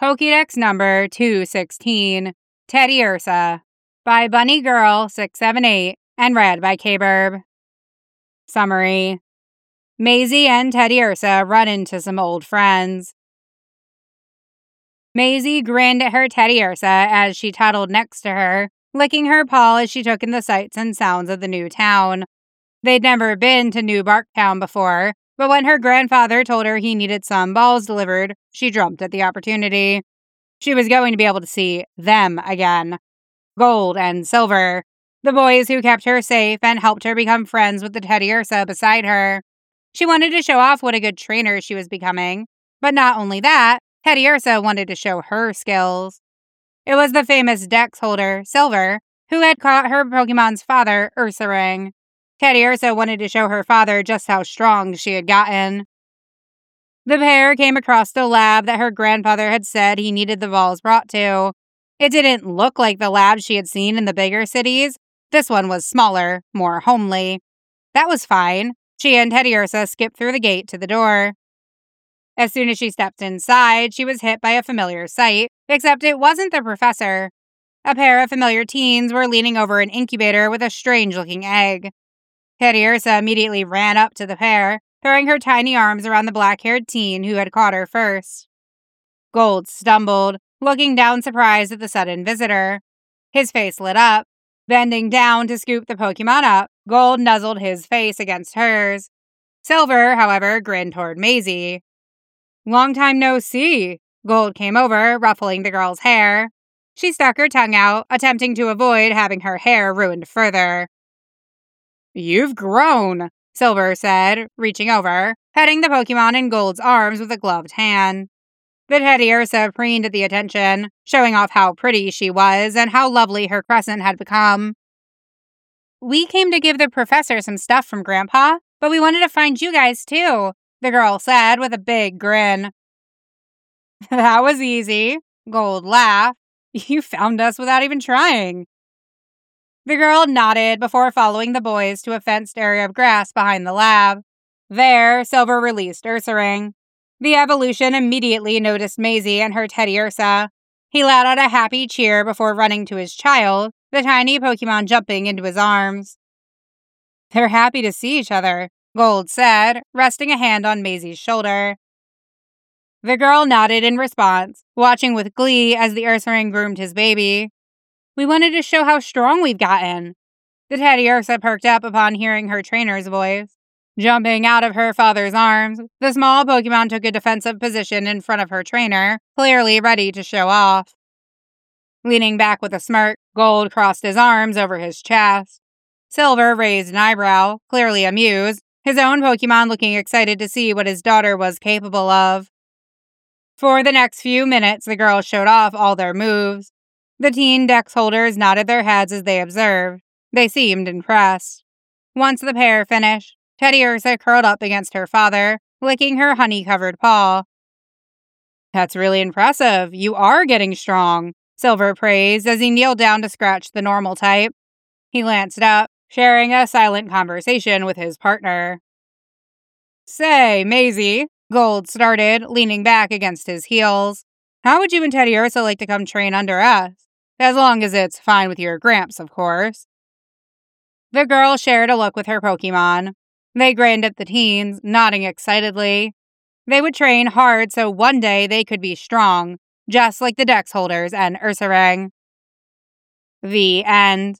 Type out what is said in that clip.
Pokédex number 216, Teddiursa, by Bunny Girl 678 and read by K-Burb. Summary Maisie and Teddiursa run into some old friends. Maisie grinned at her Teddiursa as she toddled next to her, licking her paw as she took in the sights and sounds of the new town. They'd never been to New Barktown before, but when her grandfather told her he needed some balls delivered, she jumped at the opportunity. She was going to be able to see them again gold and silver, the boys who kept her safe and helped her become friends with the Teddiursa beside her. She wanted to show off what a good trainer she was becoming, but not only that, Teddiursa wanted to show her skills. It was the famous dex holder, Silver, who had caught her Pokemon's father, Ursaring. Teddiursa wanted to show her father just how strong she had gotten. The pair came across the lab that her grandfather had said he needed the balls brought to. It didn't look like the labs she had seen in the bigger cities. This one was smaller, more homely. That was fine. She and Teddiursa skipped through the gate to the door. As soon as she stepped inside, she was hit by a familiar sight, except it wasn't the professor. A pair of familiar teens were leaning over an incubator with a strange looking egg. Teddiursa immediately ran up to the pair, throwing her tiny arms around the black haired teen who had caught her first. Gold stumbled, looking down surprised at the sudden visitor. His face lit up. Bending down to scoop the Pokemon up, Gold nuzzled his face against hers. Silver, however, grinned toward Maisie. Long time no see. Gold came over, ruffling the girl's hair. She stuck her tongue out, attempting to avoid having her hair ruined further. You've grown, Silver said, reaching over, petting the Pokemon in Gold's arms with a gloved hand. The Teddiursa preened at the attention, showing off how pretty she was and how lovely her crescent had become. We came to give the professor some stuff from Grandpa, but we wanted to find you guys too, the girl said with a big grin. that was easy, Gold laughed. You found us without even trying. The girl nodded before following the boys to a fenced area of grass behind the lab. There, Silver released Ursaring. The evolution immediately noticed Maisie and her Teddiursa. He let out a happy cheer before running to his child, the tiny Pokemon jumping into his arms. They're happy to see each other, Gold said, resting a hand on Maisie's shoulder. The girl nodded in response, watching with glee as the Ursaring groomed his baby. We wanted to show how strong we've gotten. The Teddiursa perked up upon hearing her trainer's voice. Jumping out of her father's arms, the small Pokemon took a defensive position in front of her trainer, clearly ready to show off. Leaning back with a smirk, Gold crossed his arms over his chest. Silver raised an eyebrow, clearly amused, his own Pokemon looking excited to see what his daughter was capable of. For the next few minutes, the girls showed off all their moves, the teen dex holders nodded their heads as they observed. They seemed impressed. Once the pair finished, Teddiursa curled up against her father, licking her honey covered paw. That's really impressive. You are getting strong, Silver praised as he kneeled down to scratch the normal type. He glanced up, sharing a silent conversation with his partner. Say, Maisie, Gold started, leaning back against his heels. How would you and Teddiursa like to come train under us? As long as it's fine with your Gramps, of course. The girl shared a look with her Pokemon. They grinned at the teens, nodding excitedly. They would train hard so one day they could be strong, just like the Dex holders and Ursaring. The end.